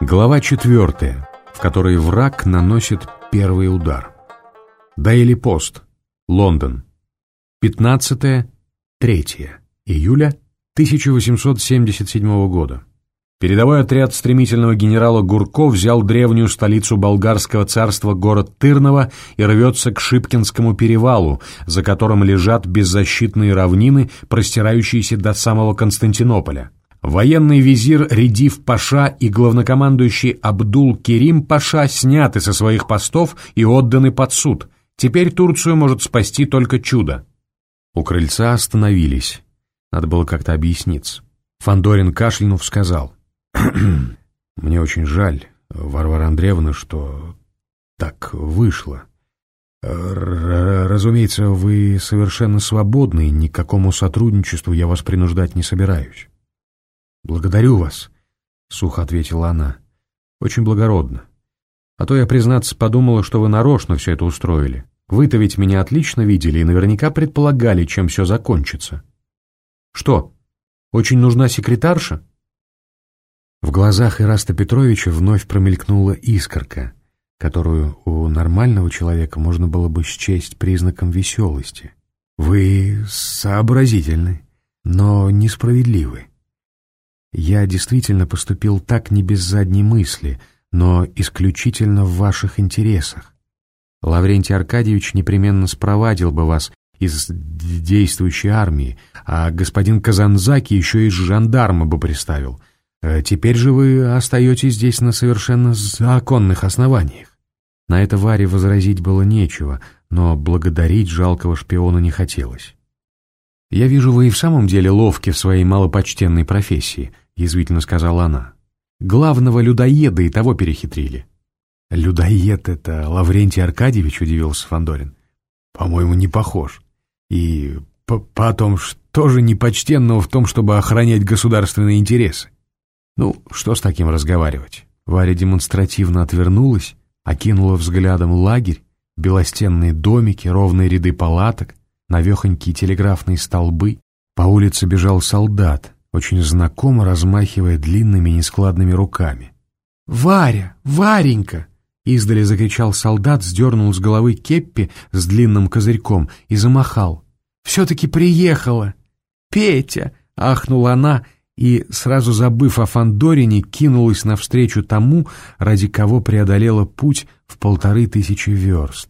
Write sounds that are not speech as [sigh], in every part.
Глава четвертая, в которой враг наносит первый удар. Daily Post, Лондон. 15-3 июля 1877 года. Передовой отряд стремительного генерала Гурко взял древнюю столицу болгарского царства город Тырново и рвется к Шипкинскому перевалу, за которым лежат беззащитные равнины, простирающиеся до самого Константинополя. Военный визир Редив Паша и главнокомандующий Абдул Керим Паша сняты со своих постов и отданы под суд. Теперь Турцию может спасти только чудо. У крыльца остановились. Надо было как-то объясниться. Фандорин кашлянув сказал. «Мне очень жаль, Варвара Андреевна, что так вышло. Р разумеется, вы совершенно свободны, ни к сотрудничеству я вас принуждать не собираюсь. «Благодарю вас», — сухо ответила она. «Очень благородно. А то я, признаться, подумала, что вы нарочно все это устроили. Вы-то ведь меня отлично видели и наверняка предполагали, чем все закончится. Что, очень нужна секретарша?» В глазах Ираста Петровича вновь промелькнула искорка, которую у нормального человека можно было бы счесть признаком веселости. «Вы сообразительны, но несправедливы. Я действительно поступил так не без задней мысли, но исключительно в ваших интересах. Лаврентий Аркадьевич непременно спровадил бы вас из действующей армии, а господин Казанзаки еще из жандарма бы приставил. Э, теперь же вы остаетесь здесь на совершенно законных основаниях. На это Варе возразить было нечего, но благодарить жалкого шпиона не хотелось. «Я вижу, вы и в самом деле ловки в своей малопочтенной профессии», — язвительно сказала она. «Главного людоеда и того перехитрили». «Людоед — это Лаврентий Аркадьевич?» — удивился Фандорин. «По-моему, не похож. И потом, что же непочтенного в том, чтобы охранять государственные интересы?» «Ну, что с таким разговаривать?» Варя демонстративно отвернулась, окинула взглядом лагерь, белостенные домики, ровные ряды палаток, навехонькие телеграфные столбы. По улице бежал солдат, очень знакомо размахивая длинными нескладными руками. «Варя! Варенька!» Издали закричал солдат, сдернул с головы кеппи с длинным козырьком и замахал. «Все-таки приехала!» «Петя!» — ахнула она и, сразу забыв о Фандорине, кинулась навстречу тому, ради кого преодолела путь в полторы тысячи верст.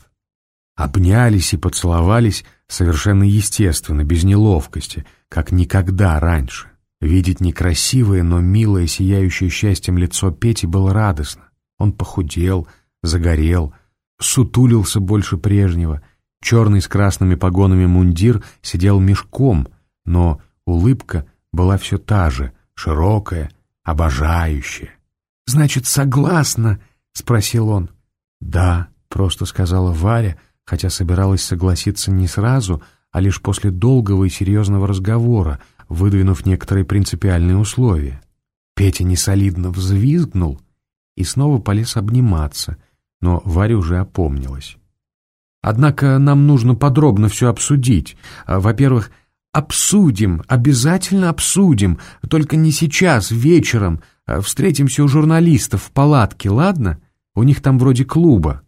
Обнялись и поцеловались совершенно естественно, без неловкости, как никогда раньше. Видеть некрасивое, но милое, сияющее счастьем лицо Пети было радостно. Он похудел, загорел, сутулился больше прежнего. Черный с красными погонами мундир сидел мешком, но улыбка была все та же, широкая, обожающая. «Значит, согласна?» — спросил он. «Да», — просто сказала Варя, хотя собиралась согласиться не сразу, а лишь после долгого и серьезного разговора, выдвинув некоторые принципиальные условия. Петя несолидно взвизгнул и снова полез обниматься, но Варя уже опомнилась. «Однако нам нужно подробно все обсудить. Во-первых, обсудим, обязательно обсудим, только не сейчас, вечером. Встретимся у журналистов в палатке, ладно? У них там вроде клуба».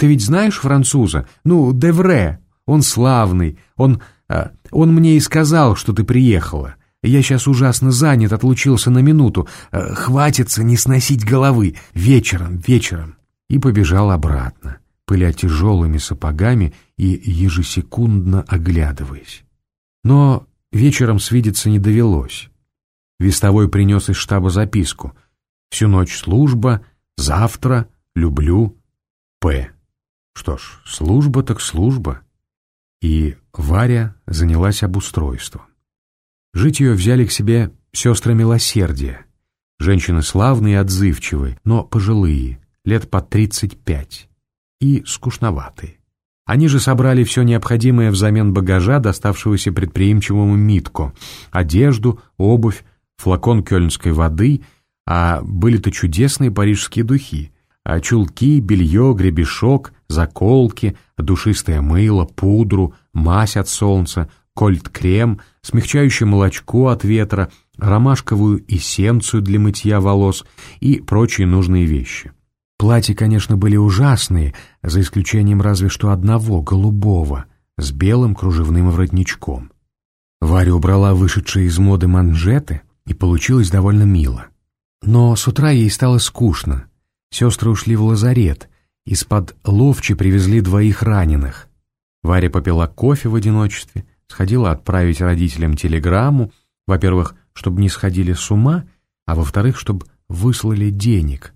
Ты ведь знаешь француза? Ну, Девре. Он славный. Он... А, он мне и сказал, что ты приехала. Я сейчас ужасно занят, отлучился на минуту. А, хватится не сносить головы. Вечером, вечером. И побежал обратно, пыля тяжелыми сапогами и ежесекундно оглядываясь. Но вечером свидеться не довелось. Вестовой принес из штаба записку. «Всю ночь служба, завтра, люблю, П». Что ж, служба так служба. И Варя занялась обустройством. Жить ее взяли к себе сестры милосердия. Женщины славные и отзывчивые, но пожилые, лет по тридцать пять. И скучноватые. Они же собрали все необходимое взамен багажа, доставшегося предприимчивому Митко. Одежду, обувь, флакон кёльнской воды, а были-то чудесные парижские духи — а чулки, белье, гребешок, заколки, душистое мыло, пудру, мазь от солнца, кольт-крем, смягчающее молочко от ветра, ромашковую эссенцию для мытья волос и прочие нужные вещи. Платья, конечно, были ужасные, за исключением разве что одного, голубого, с белым кружевным воротничком. Варя убрала вышедшие из моды манжеты, и получилось довольно мило. Но с утра ей стало скучно. Сестры ушли в лазарет, из-под ловчи привезли двоих раненых. Варя попила кофе в одиночестве, сходила отправить родителям телеграмму, во-первых, чтобы не сходили с ума, а во-вторых, чтобы выслали денег,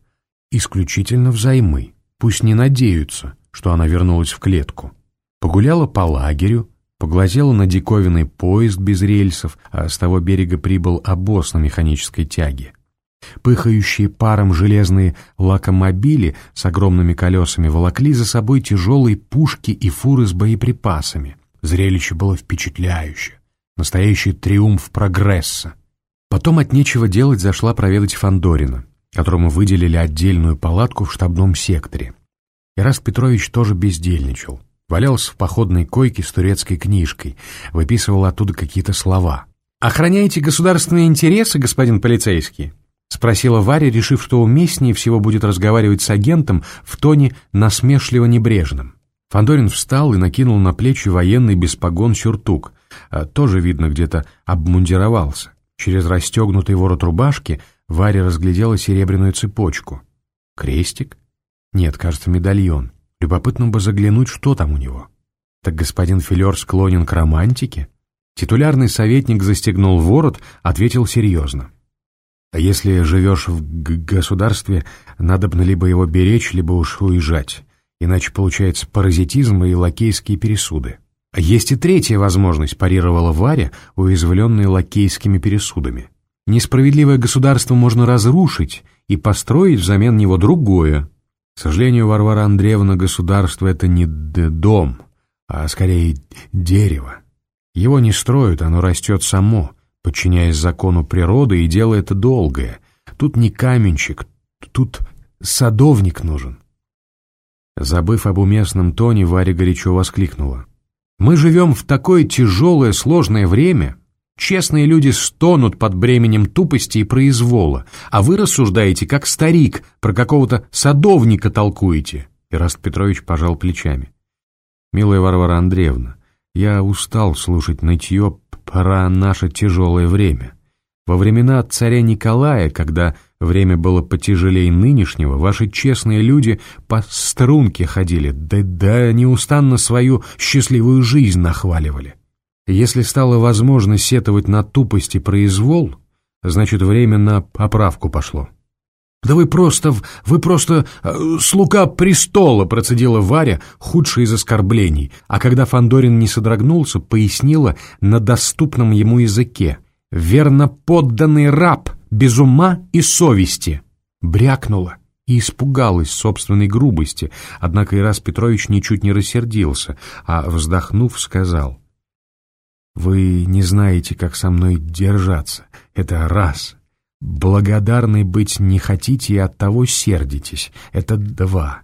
исключительно взаймы, пусть не надеются, что она вернулась в клетку. Погуляла по лагерю, поглазела на диковинный поезд без рельсов, а с того берега прибыл обоз на механической тяге. Пыхающие паром железные лакомобили с огромными колесами волокли за собой тяжелые пушки и фуры с боеприпасами. Зрелище было впечатляющее. Настоящий триумф прогресса. Потом от нечего делать зашла проведать Фандорина, которому выделили отдельную палатку в штабном секторе. Ираст Петрович тоже бездельничал. Валялся в походной койке с турецкой книжкой, выписывал оттуда какие-то слова. «Охраняете государственные интересы, господин полицейский?» — спросила Варя, решив, что уместнее всего будет разговаривать с агентом в тоне насмешливо-небрежном. Фандорин встал и накинул на плечи военный без погон сюртук, а тоже, видно, где-то обмундировался. Через расстегнутый ворот рубашки Варя разглядела серебряную цепочку. Крестик? Нет, кажется, медальон. Любопытно бы заглянуть, что там у него. Так господин Филер склонен к романтике? Титулярный советник застегнул ворот, ответил серьезно. А если живешь в государстве, надо бы либо его беречь, либо уж уезжать. Иначе получается паразитизм и лакейские пересуды. Есть и третья возможность, парировала Варя, уязвленная лакейскими пересудами. Несправедливое государство можно разрушить и построить взамен него другое. К сожалению, Варвара Андреевна, государство — это не дом, а скорее дерево. Его не строят, оно растет само — подчиняясь закону природы, и дело это долгое. Тут не каменщик, тут садовник нужен. Забыв об уместном тоне, Варя горячо воскликнула. «Мы живем в такое тяжелое, сложное время. Честные люди стонут под бременем тупости и произвола, а вы рассуждаете, как старик, про какого-то садовника толкуете». Ираст Петрович пожал плечами. «Милая Варвара Андреевна, я устал слушать нытье Пора наше тяжелое время. Во времена царя Николая, когда время было потяжелее нынешнего, ваши честные люди по струнке ходили, да, да неустанно свою счастливую жизнь нахваливали. Если стало возможно сетовать на тупость и произвол, значит, время на поправку пошло. «Да вы просто, вы просто э, слуга престола», — процедила Варя, худшее из оскорблений, а когда Фандорин не содрогнулся, пояснила на доступном ему языке. «Верно подданный раб, без ума и совести». Брякнула и испугалась собственной грубости, однако Ирас Петрович ничуть не рассердился, а, вздохнув, сказал. «Вы не знаете, как со мной держаться. Это раз. Благодарны быть не хотите и оттого сердитесь. Это два.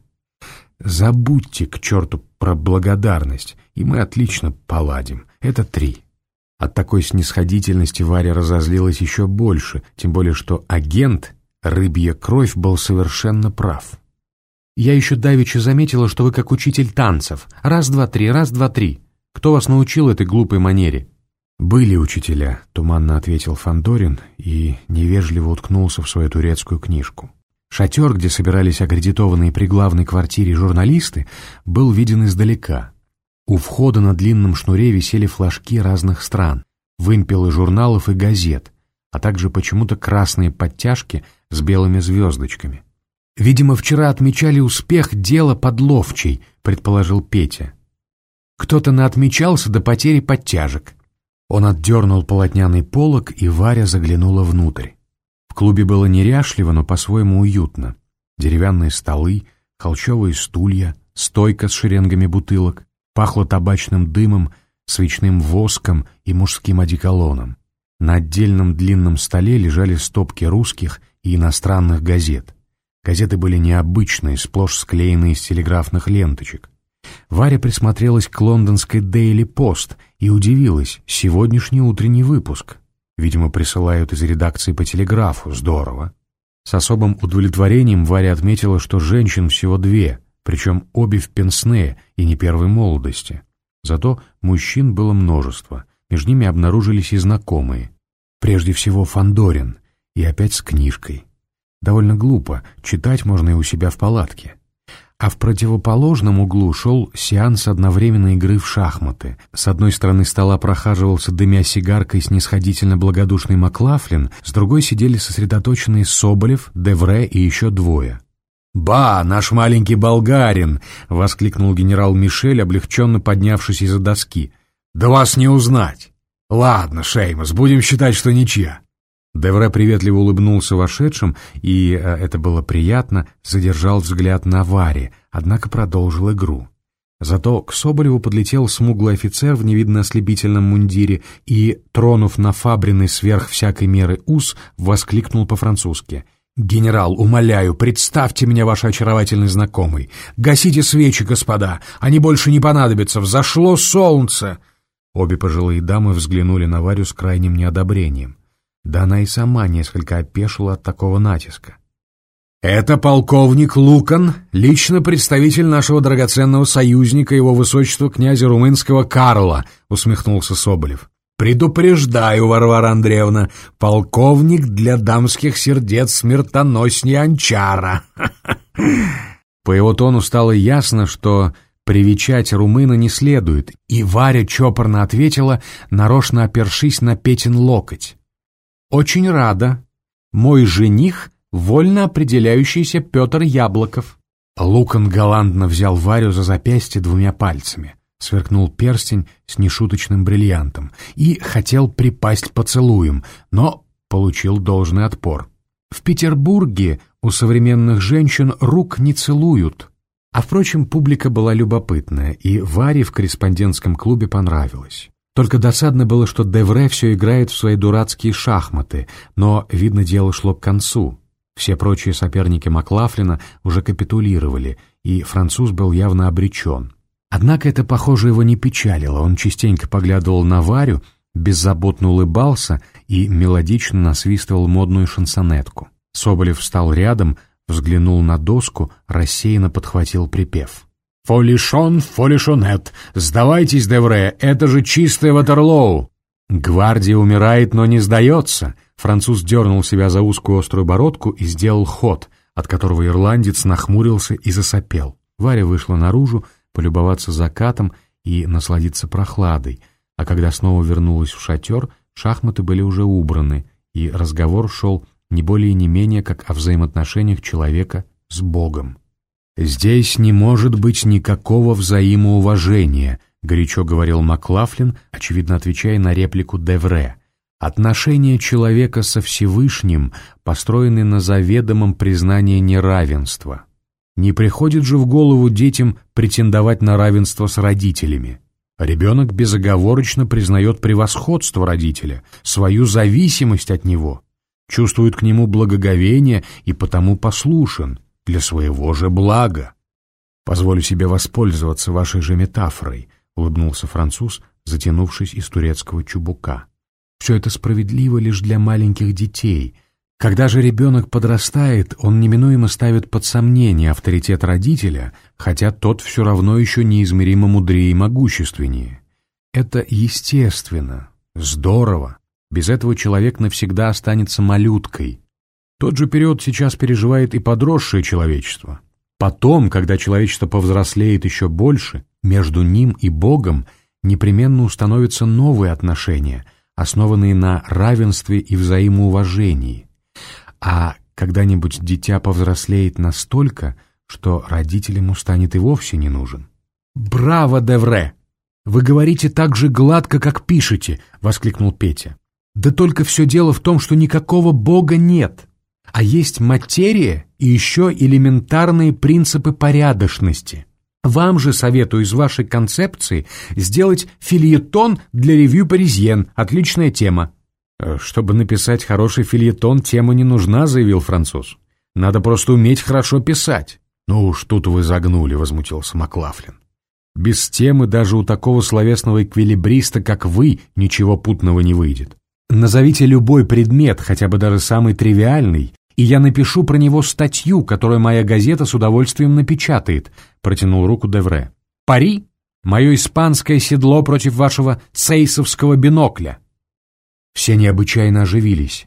Забудьте к черту про благодарность, и мы отлично поладим. Это три. От такой снисходительности Варя разозлилась еще больше, тем более что агент, рыбья кровь, был совершенно прав. «Я еще давеча заметила, что вы как учитель танцев. Раз-два-три, раз-два-три. Кто вас научил этой глупой манере?» «Были учителя», — туманно ответил Фандорин и невежливо уткнулся в свою турецкую книжку. Шатер, где собирались аккредитованные при главной квартире журналисты, был виден издалека. У входа на длинном шнуре висели флажки разных стран, вымпелы журналов и газет, а также почему-то красные подтяжки с белыми звездочками. «Видимо, вчера отмечали успех дела под Ловчей», — предположил Петя. «Кто-то наотмечался до потери подтяжек», он отдернул полотняный полог, и Варя заглянула внутрь. В клубе было неряшливо, но по-своему уютно. Деревянные столы, холчевые стулья, стойка с шеренгами бутылок, пахло табачным дымом, свечным воском и мужским одеколоном. На отдельном длинном столе лежали стопки русских и иностранных газет. Газеты были необычные, сплошь склеенные из телеграфных ленточек. Варя присмотрелась к лондонской Daily Post и удивилась, сегодняшний утренний выпуск. Видимо, присылают из редакции по телеграфу. Здорово. С особым удовлетворением Варя отметила, что женщин всего две, причем обе в пенсне и не первой молодости. Зато мужчин было множество, между ними обнаружились и знакомые. Прежде всего Фандорин, и опять с книжкой. Довольно глупо, читать можно и у себя в палатке. А в противоположном углу шел сеанс одновременной игры в шахматы. С одной стороны стола прохаживался, дымя сигаркой, снисходительно благодушный Маклафлин, с другой сидели сосредоточенные Соболев, Девре и еще двое. «Ба, наш маленький болгарин!» — воскликнул генерал Мишель, облегченно поднявшись из-за доски. «Да вас не узнать!» «Ладно, Шеймас, будем считать, что ничья». Девре приветливо улыбнулся вошедшим, и, э, это было приятно, задержал взгляд на Варе, однако продолжил игру. Зато к Соболеву подлетел смуглый офицер в невидно ослепительном мундире и, тронув на фабрины сверх всякой меры ус, воскликнул по-французски. «Генерал, умоляю, представьте меня ваш очаровательный знакомый. Гасите свечи, господа, они больше не понадобятся, взошло солнце!» Обе пожилые дамы взглянули на Варю с крайним неодобрением. Да она и сама несколько опешила от такого натиска. «Это полковник Лукан, лично представитель нашего драгоценного союзника, его высочества князя румынского Карла», — усмехнулся Соболев. «Предупреждаю, Варвара Андреевна, полковник для дамских сердец смертоноснее Анчара». [laughs] По его тону стало ясно, что привечать румына не следует, и Варя чопорно ответила, нарочно опершись на Петин локоть. «Очень рада. Мой жених — вольно определяющийся Петр Яблоков». Лукан галантно взял Варю за запястье двумя пальцами, сверкнул перстень с нешуточным бриллиантом и хотел припасть поцелуем, но получил должный отпор. В Петербурге у современных женщин рук не целуют. А, впрочем, публика была любопытная, и Варе в корреспондентском клубе понравилось. Только досадно было, что Девре все играет в свои дурацкие шахматы, но, видно, дело шло к концу. Все прочие соперники Маклафлина уже капитулировали, и француз был явно обречен. Однако это, похоже, его не печалило. Он частенько поглядывал на Варю, беззаботно улыбался и мелодично насвистывал модную шансонетку. Соболев встал рядом, взглянул на доску, рассеянно подхватил припев — «Фолишон, фолишонет! Сдавайтесь, Девре, это же чистое Ватерлоу!» «Гвардия умирает, но не сдается!» Француз дернул себя за узкую острую бородку и сделал ход, от которого ирландец нахмурился и засопел. Варя вышла наружу, полюбоваться закатом и насладиться прохладой, а когда снова вернулась в шатер, шахматы были уже убраны, и разговор шел не более и не менее, как о взаимоотношениях человека с Богом. «Здесь не может быть никакого взаимоуважения», — горячо говорил Маклафлин, очевидно отвечая на реплику Девре. «Отношения человека со Всевышним построены на заведомом признании неравенства. Не приходит же в голову детям претендовать на равенство с родителями. Ребенок безоговорочно признает превосходство родителя, свою зависимость от него, чувствует к нему благоговение и потому послушен» для своего же блага. Позволю себе воспользоваться вашей же метафорой, улыбнулся француз, затянувшись из турецкого чубука. Все это справедливо лишь для маленьких детей. Когда же ребенок подрастает, он неминуемо ставит под сомнение авторитет родителя, хотя тот все равно еще неизмеримо мудрее и могущественнее. Это естественно, здорово. Без этого человек навсегда останется малюткой, тот же период сейчас переживает и подросшее человечество. Потом, когда человечество повзрослеет еще больше, между ним и Богом непременно установятся новые отношения, основанные на равенстве и взаимоуважении. А когда-нибудь дитя повзрослеет настолько, что родитель ему станет и вовсе не нужен. «Браво, Девре! Вы говорите так же гладко, как пишете!» — воскликнул Петя. «Да только все дело в том, что никакого Бога нет!» А есть материя и еще элементарные принципы порядочности. Вам же советую из вашей концепции сделать фильетон для ревью «Паризьен». Отличная тема. «Э, «Чтобы написать хороший фильетон, тема не нужна», — заявил француз. «Надо просто уметь хорошо писать». «Ну уж тут вы загнули», — возмутился Маклафлин. «Без темы даже у такого словесного эквилибриста, как вы, ничего путного не выйдет. Назовите любой предмет, хотя бы даже самый тривиальный, и я напишу про него статью, которую моя газета с удовольствием напечатает», — протянул руку Девре. «Пари? Мое испанское седло против вашего цейсовского бинокля». Все необычайно оживились.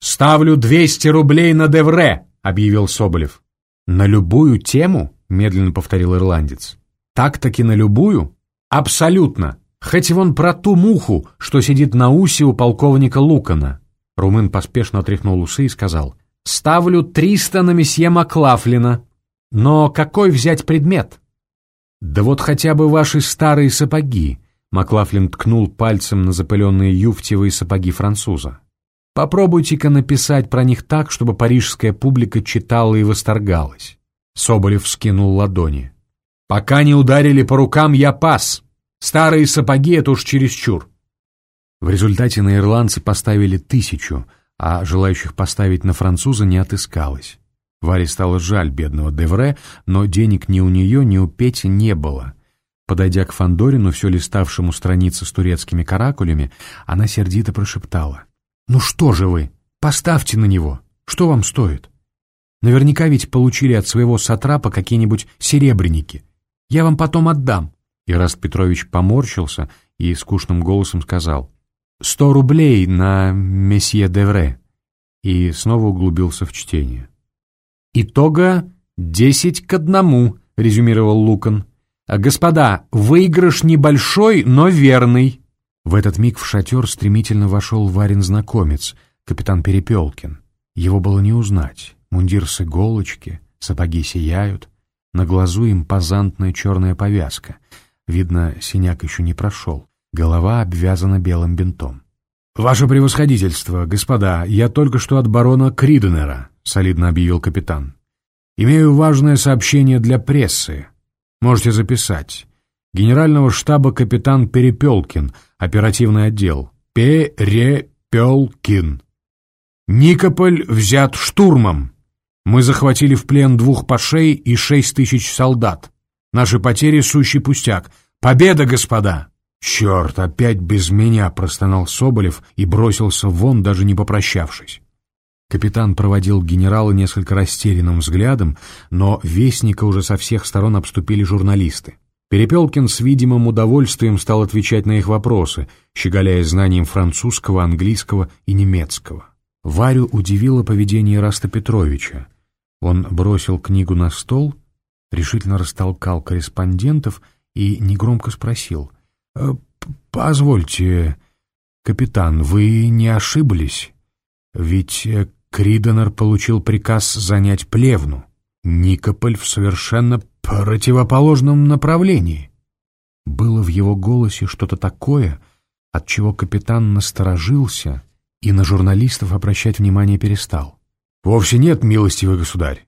«Ставлю 200 рублей на Девре», — объявил Соболев. «На любую тему?» — медленно повторил ирландец. «Так-таки на любую?» «Абсолютно. Хоть вон про ту муху, что сидит на усе у полковника Лукана». Румын поспешно отряхнул усы и сказал. «Ставлю триста на месье Маклафлина. Но какой взять предмет?» «Да вот хотя бы ваши старые сапоги», — Маклафлин ткнул пальцем на запыленные юфтевые сапоги француза. «Попробуйте-ка написать про них так, чтобы парижская публика читала и восторгалась». Соболев скинул ладони. «Пока не ударили по рукам, я пас. Старые сапоги — это уж чересчур». В результате на ирландцы поставили тысячу, а желающих поставить на француза не отыскалось. Варе стало жаль бедного Девре, но денег ни у нее, ни у Пети не было. Подойдя к Фандорину, все листавшему страницы с турецкими каракулями, она сердито прошептала. «Ну что же вы? Поставьте на него. Что вам стоит? Наверняка ведь получили от своего сатрапа какие-нибудь серебряники. Я вам потом отдам». Ираст Петрович поморщился и скучным голосом сказал. «Сто рублей на месье Девре». И снова углубился в чтение. «Итога десять к одному», — резюмировал Лукан. «Господа, выигрыш небольшой, но верный». В этот миг в шатер стремительно вошел Варин знакомец, капитан Перепелкин. Его было не узнать. Мундир с иголочки, сапоги сияют, на глазу импозантная черная повязка. Видно, синяк еще не прошел. Голова обвязана белым бинтом. «Ваше превосходительство, господа, я только что от барона Криденера», — солидно объявил капитан. «Имею важное сообщение для прессы. Можете записать. Генерального штаба капитан Перепелкин, оперативный отдел. Перепелкин. Никополь взят штурмом. Мы захватили в плен двух пашей и шесть тысяч солдат. Наши потери — сущий пустяк. Победа, господа!» «Черт, опять без меня!» — простонал Соболев и бросился вон, даже не попрощавшись. Капитан проводил генерала несколько растерянным взглядом, но вестника уже со всех сторон обступили журналисты. Перепелкин с видимым удовольствием стал отвечать на их вопросы, щеголяя знанием французского, английского и немецкого. Варю удивило поведение Раста Петровича. Он бросил книгу на стол, решительно растолкал корреспондентов и негромко спросил. «Э, «Позвольте, капитан, вы не ошиблись? Ведь э, Криденер получил приказ занять Плевну. Никополь в совершенно противоположном направлении. Было в его голосе что-то такое, от чего капитан насторожился и на журналистов обращать внимание перестал. «Вовсе нет, милостивый государь.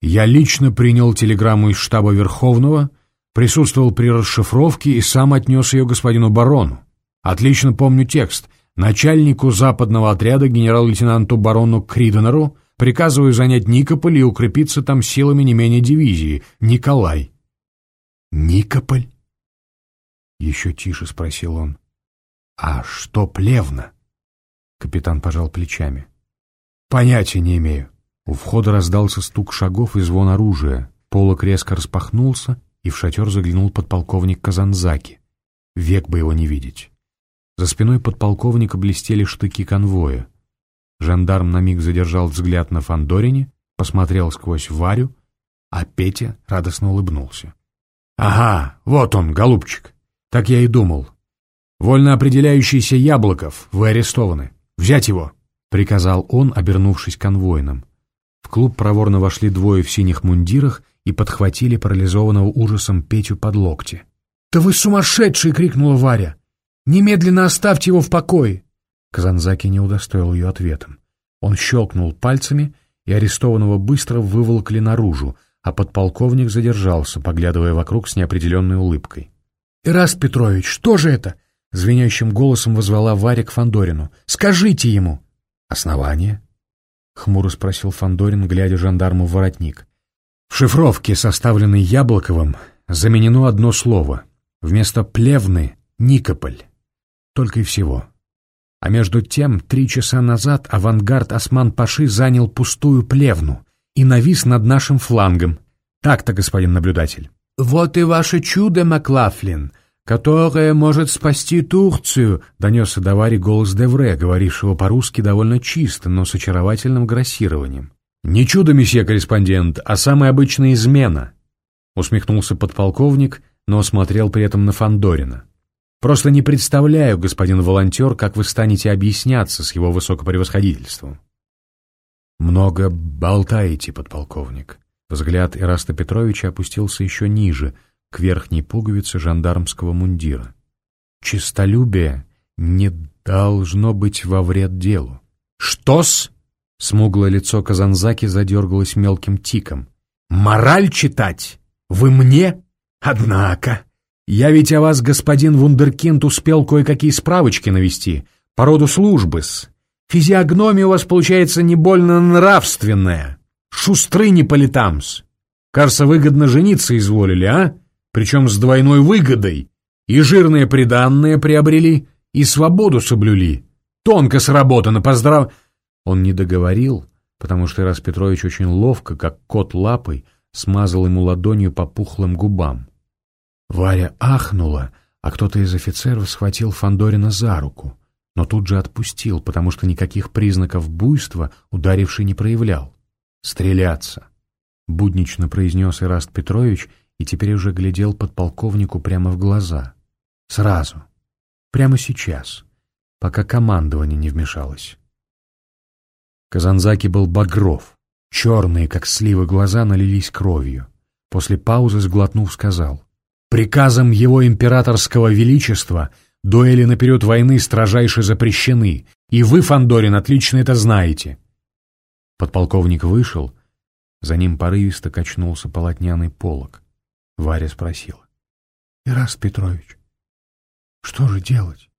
Я лично принял телеграмму из штаба Верховного, присутствовал при расшифровке и сам отнес ее господину барону. Отлично помню текст — Начальнику западного отряда генерал-лейтенанту барону Криденеру приказываю занять Никополь и укрепиться там силами не менее дивизии. Николай. Никополь? Еще тише спросил он. А что плевно? Капитан пожал плечами. Понятия не имею. У входа раздался стук шагов и звон оружия. Полок резко распахнулся, и в шатер заглянул подполковник Казанзаки. Век бы его не видеть. За спиной подполковника блестели штыки конвоя. Жандарм на миг задержал взгляд на Фандорине, посмотрел сквозь Варю, а Петя радостно улыбнулся. «Ага, вот он, голубчик. Так я и думал. Вольно определяющийся Яблоков, вы арестованы. Взять его!» — приказал он, обернувшись конвойным. В клуб проворно вошли двое в синих мундирах и подхватили парализованного ужасом Петю под локти. «Да вы сумасшедший!» — крикнула Варя. Немедленно оставьте его в покое!» Казанзаки не удостоил ее ответом. Он щелкнул пальцами, и арестованного быстро выволокли наружу, а подполковник задержался, поглядывая вокруг с неопределенной улыбкой. «Ираст Петрович, что же это?» — звенящим голосом возвала Варя к Фандорину. «Скажите ему!» «Основание?» — хмуро спросил Фандорин, глядя жандарму в воротник. В шифровке, составленной Яблоковым, заменено одно слово. Вместо «плевны» — «Никополь». Только и всего. А между тем, три часа назад авангард Осман-Паши занял пустую плевну и навис над нашим флангом. Так-то, господин наблюдатель. «Вот и ваше чудо, Маклафлин, которое может спасти Турцию», — донесся до Вари голос Девре, говорившего по-русски довольно чисто, но с очаровательным грассированием. «Не чудо, месье-корреспондент, а самая обычная измена», — усмехнулся подполковник, но смотрел при этом на Фандорина. Просто не представляю, господин волонтер, как вы станете объясняться с его высокопревосходительством. Много болтаете, подполковник. Взгляд Ираста Петровича опустился еще ниже, к верхней пуговице жандармского мундира. Чистолюбие не должно быть во вред делу. Что-с? Смуглое лицо Казанзаки задергалось мелким тиком. «Мораль читать? Вы мне? Однако!» Я ведь о вас, господин Вундеркинд, успел кое-какие справочки навести по роду службы-с. Физиогномия у вас получается не больно нравственная. Шустры не по. Кажется, выгодно жениться изволили, а? Причем с двойной выгодой. И жирные приданные приобрели, и свободу соблюли. Тонко сработано, поздрав... Он не договорил, потому что Ирас Петрович очень ловко, как кот лапой, смазал ему ладонью по пухлым губам. Варя ахнула, а кто-то из офицеров схватил Фандорина за руку, но тут же отпустил, потому что никаких признаков буйства ударивший не проявлял. «Стреляться!» — буднично произнес Ираст Петрович и теперь уже глядел подполковнику прямо в глаза. «Сразу. Прямо сейчас, пока командование не вмешалось». Казанзаки был багров. Черные, как сливы, глаза налились кровью. После паузы, сглотнув, сказал — Приказом его императорского величества дуэли на период войны строжайше запрещены, и вы, Фандорин, отлично это знаете. Подполковник вышел, за ним порывисто качнулся полотняный полог. Варя спросила. — Ираст Петрович, что же делать?